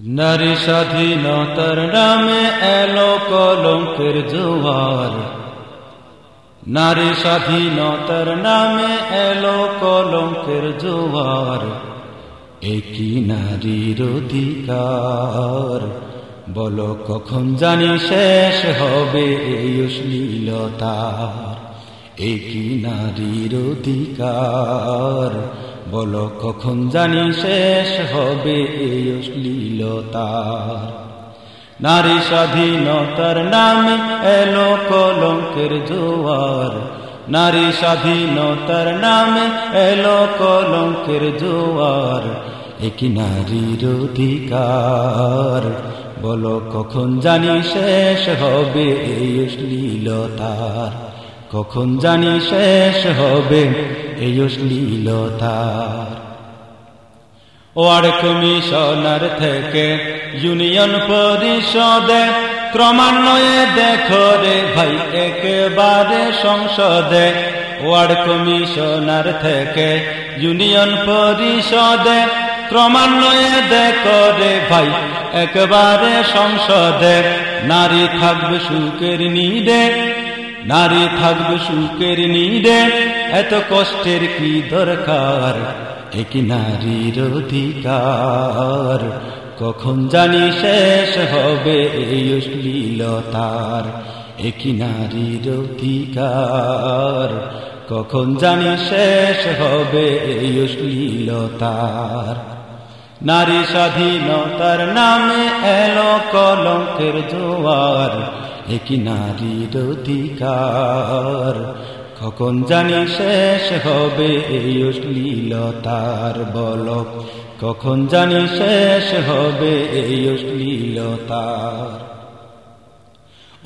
নারী স্বাধীনতার নামে এলো কলঙ্কের জোয়ার। নারী স্বাধীনতার নামে এলো কলঙ্কের জোয়ার। একই নারীর অধিকার। বলো কখন জানি শেষ হবে এই অশ্লীলতার। একই নারীর অধিকার। বলো, কখন জানি শেষ হবে এই অশ্লীলতার। নারী স্বাধীনতার নামে এলো কলঙ্কের জোয়ার। নারী স্বাধীনতার নামে এলো কলঙ্কের জোয়ার। একই নারীর অধিকার। বলো, কখন জানি শেষ হবে এই অশ্লীলতার। কখন জানি শেষ হবে এই অশ্লীলতার ওয়ার্ড কমিশনার থেকে ইউনিয়ন পরিষদে ক্রমান্বয়ে দেখো রে ভাই, একেবারে সংসদে। ওয়ার্ড কমিশনার থেকে ইউনিয়ন পরিষদে ক্রমান্বয়ে দেখো রে ভাই, একেবারে সংসদে। নারী থাকবে সুখের নিদে নারী থাকবে সুখের নিদে, এত কষ্টের কি দরকার? এক নারীর অধিকার। কখন জানি শেষ হবে এই অশ্লীলতার। এক নারীর অধিকার। কখন জানি শেষ হবে এই অশ্লীলতার। নারী স্বাধীনতার নামে এলো কলঙ্কের জোয়ার। এক নারীর অধিকার, কখন জানি শেষ হবে এই অশ্লীলতার বল কখন জানি শেষ হবে এই অশ্লীলতার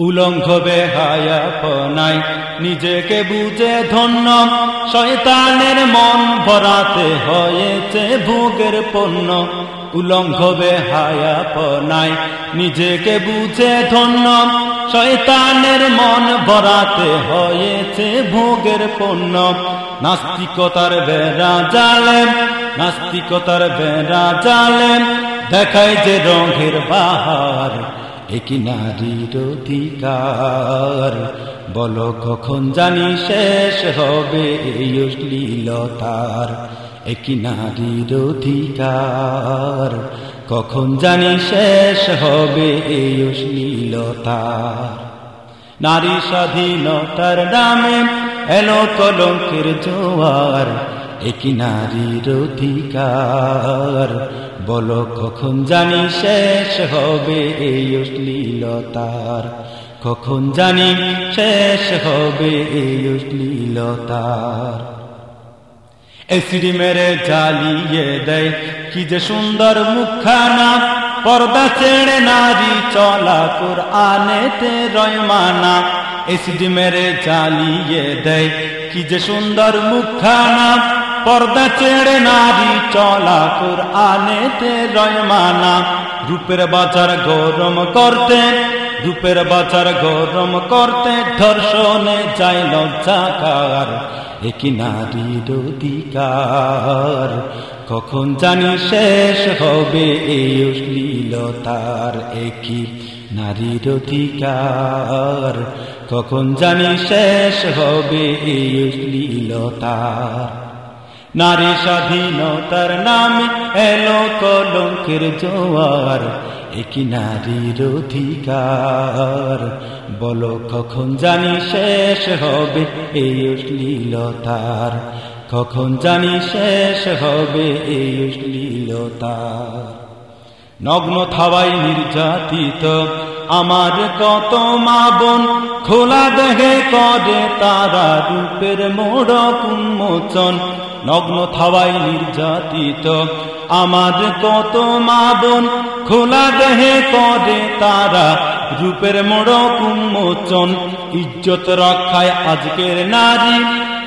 উলঙ্ঘ বেহায়া পনাই নিজেকে বুঝে ধন্য, শয়তানের মন ভরাতে হয়েছে ভোগের পণ্য। উলঙ্ঘ বেহায়া পনাই নিজেকে বুঝে ধন্য, শয়তানের মন ভরাতে হয়েছে ভোগের পণ্য। নাস্তিকতার বেড়া জালেম, নাস্তিকতার বেড়া জালেম, দেখায় যে রঙের বাহার। একই নারীর অধিকার? বলো কখন জানি শেষ হবে এই অশ্লীলতার। একই নারীর অধিকার? কখন জানি শেষ হবে এই অশ্লীলতার। নারী স্বাধীনতার নামে এলো কলঙ্কের জোয়ার। একই নারীর অধিকার। বলো কখন জানি শেষ হবে এই অশ্লীলতার। কখন জানি শেষ হবে এই অশ্লীলতার। এসিডি মেরে জ্বালিয়ে দেয়, কি যে সুন্দর মুখানা পর্দা ছেড়ে নারী চলা কুর আনেতে রয়মানা। এসিডি মেরে জ্বালিয়ে দেয়, কি যে সুন্দর মুখানা পর্দা ছেড়ে নারী চলা কুর আনেতে রয়মানা। রূপের বাজার গরম করতে, রূপের বাজার গরম করতে ধর্ষণে যায় লজ্জাকার। একই নারীর অধিকার, কখন জানি শেষ হবে এই অশ্লীলতার একই নারীর অধিকার। কখন জানি শেষ হবে এই অশ্লীলতার নারী স্বাধীনতার নামে এলো কলঙ্কের জোয়ার। একই নারীর অধিকার। বলো কখন জানি শেষ হবে এই অশ্লীলতার। কখন জানি শেষ হবে এই অশ্লীলতার। নগ্ন থাবাই নির্যাতিত। আমার কত মা বোন খোলা দেহে করে, তারা রূপের মোড় উন্মোচন। নগ্ন থাবাই নির্যাতিত। আমার কত মা বোন খোলা দেহে করে, তারা রূপের মোড় উন্মোচন। ইজ্জত রক্ষায় আজকের নারী,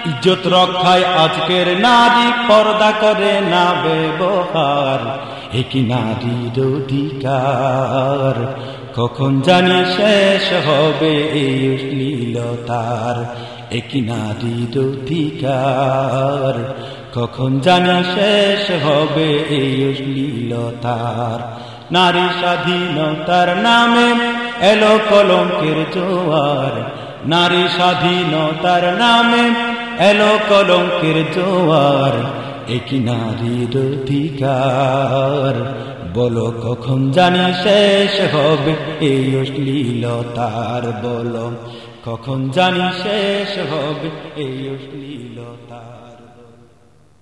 ইজ্জত রক্ষায় আজকের নারী, পর্দা করে না ব্যবহার। একই নারীর অধিকার কখন জানি শেষ হবে এই অশ্লীলতার একই নারীর অধিকার কখন জানি শেষ হবে এই অশ্লীলতার নারী স্বাধীনতার নামে এলো কলঙ্কের জোয়ার। নারী স্বাধীনতার নামে এলো কলঙ্কের জোয়ার। একই নারীর অধিকার। বলো কখন জানি শেষ হবে এই অশ্লীলতার বলো কখন জানি শেষ হবে এই অশ্লীলতা